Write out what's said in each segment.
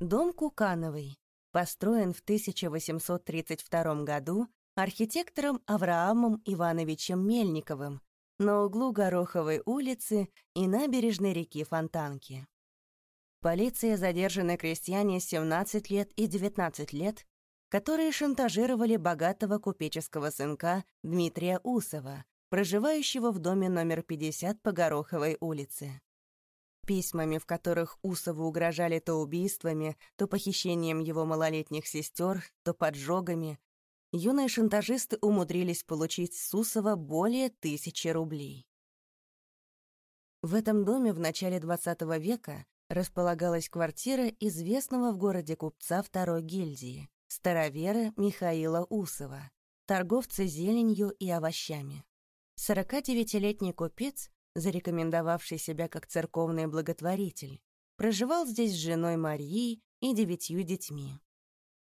Дом Кукановый построен в 1832 году архитектором Авраамом Ивановичем Мельниковым на углу Гороховой улицы и набережной реки Фонтанки. Полиция задержаны крестьяне 17 лет и 19 лет, которые шантажировали богатого купеческого сынка Дмитрия Усова, проживающего в доме номер 50 по Гороховой улице. Письмами, в которых Усову угрожали то убийствами, то похищением его малолетних сестер, то поджогами, юные шантажисты умудрились получить с Усова более тысячи рублей. В этом доме в начале XX века располагалась квартира известного в городе купца второй гильдии, старовера Михаила Усова, торговца зеленью и овощами. 49-летний купец, зарекомендовавший себя как церковный благотворитель, проживал здесь с женой Марией и девятью детьми.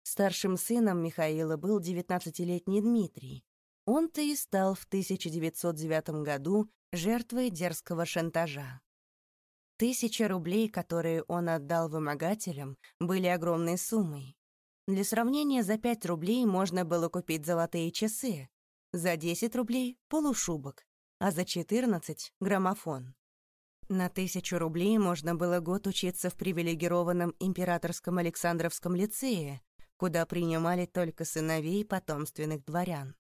Старшим сыном Михаила был 19-летний Дмитрий. Он-то и стал в 1909 году жертвой дерзкого шантажа. Тысяча рублей, которые он отдал вымогателям, были огромной суммой. Для сравнения, за 5 рублей можно было купить золотые часы, за 10 рублей — полушубок, а за 14 — граммофон. На тысячу рублей можно было год учиться в привилегированном императорском Александровском лицее, куда принимали только сыновей потомственных дворян.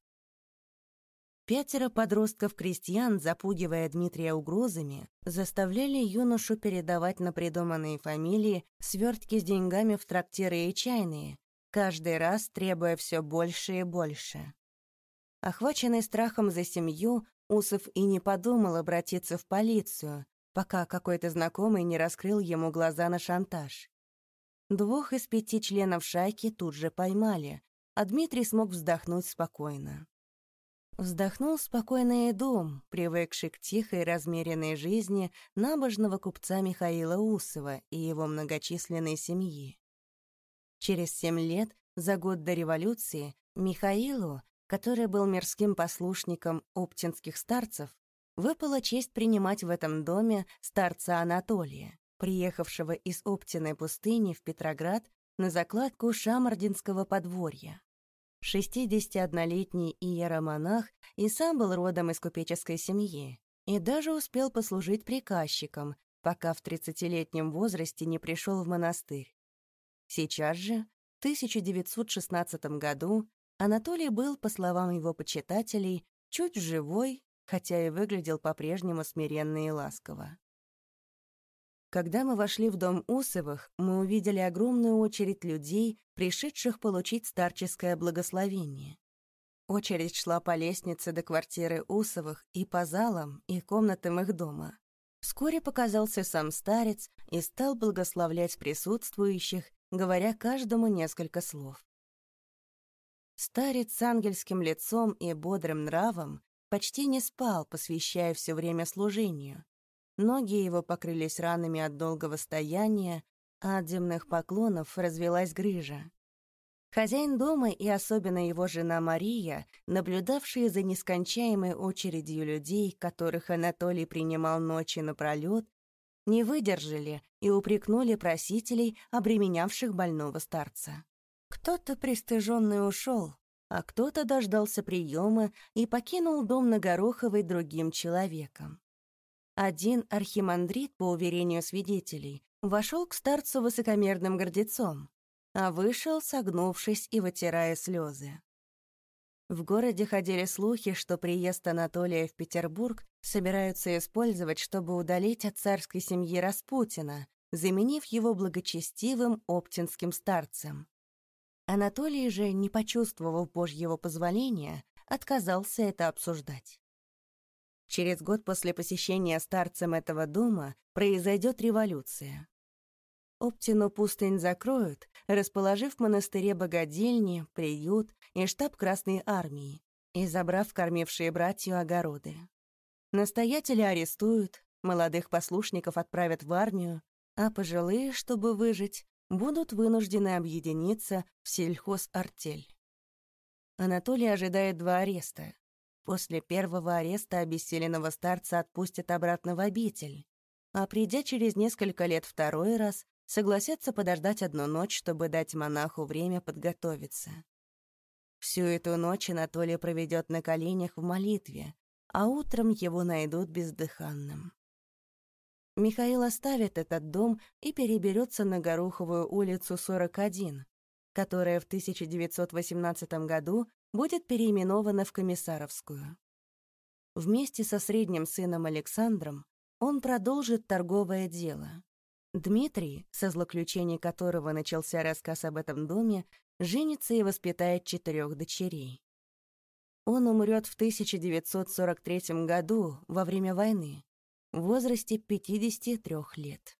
Пятеро подростков-крестьян, запугивая Дмитрия угрозами, заставляли юношу передавать на придуманные фамилии свертки с деньгами в трактиры и чайные, каждый раз требуя все больше и больше. Охваченный страхом за семью, Усов и не подумал обратиться в полицию, пока какой-то знакомый не раскрыл ему глаза на шантаж. Двух из пяти членов шайки тут же поймали, а Дмитрий смог вздохнуть спокойно. Вздохнул спокойно и дом, привыкший к тихой, размеренной жизни набожного купца Михаила Усова и его многочисленной семьи. Через семь лет, за год до революции, Михаилу, который был мирским послушником оптинских старцев, выпала честь принимать в этом доме старца Анатолия, приехавшего из Оптиной пустыни в Петроград на закладку Шамардинского подворья. 61-летний иеромонах и сам был родом из купеческой семьи и даже успел послужить приказчиком, пока в 30-летнем возрасте не пришел в монастырь. Сейчас же, в 1916 году, Анатолий был, по словам его почитателей, чуть живой, хотя и выглядел по-прежнему смиренно и ласково. Когда мы вошли в дом Усовых, мы увидели огромную очередь людей, пришедших получить старческое благословение. Очередь шла по лестнице до квартиры Усовых и по залам и комнатам их дома. Вскоре показался сам старец и стал благословлять присутствующих, говоря каждому несколько слов. Старец с ангельским лицом и бодрым нравом почти не спал, посвящая все время служению, Ноги его покрылись ранами от долгого стояния, а от земных поклонов развелась грыжа. Хозяин дома и особенно его жена Мария, наблюдавшие за нескончаемой очередью людей, которых Анатолий принимал ночи напролёт, не выдержали и упрекнули просителей, обременявших больного старца. Кто-то пристыженный ушел, а кто-то дождался приема и покинул дом на Гороховой другим человеком. Один архимандрит, по уверению свидетелей, вошел к старцу высокомерным гордецом, а вышел, согнувшись и вытирая слезы. В городе ходили слухи, что приезд Анатолия в Петербург собираются использовать, чтобы удалить от царской семьи Распутина, заменив его благочестивым оптинским старцем. Анатолий же, не почувствовав Божьего позволения, отказался это обсуждать. Через год после посещения старцем этого дома произойдет революция. Оптину пустынь закроют, расположив в монастыре богадельни, приют и штаб Красной Армии и забрав кормившие братью огороды. Настоятеля арестуют, молодых послушников отправят в армию, а пожилые, чтобы выжить, будут вынуждены объединиться в сельхозартель. Анатолий ожидает два ареста После первого ареста обессиленного старца отпустят обратно в обитель, а придя через несколько лет второй раз, согласятся подождать одну ночь, чтобы дать монаху время подготовиться. Всю эту ночь Анатолий проведет на коленях в молитве, а утром его найдут бездыханным. Михаил оставит этот дом и переберется на Гороховую улицу 41, которая в 1918 году будет переименована в Комиссаровскую. Вместе со средним сыном Александром он продолжит торговое дело. Дмитрий, со злоключений которого начался рассказ об этом доме, женится и воспитает четырех дочерей. Он умрет в 1943 году во время войны в возрасте 53 лет.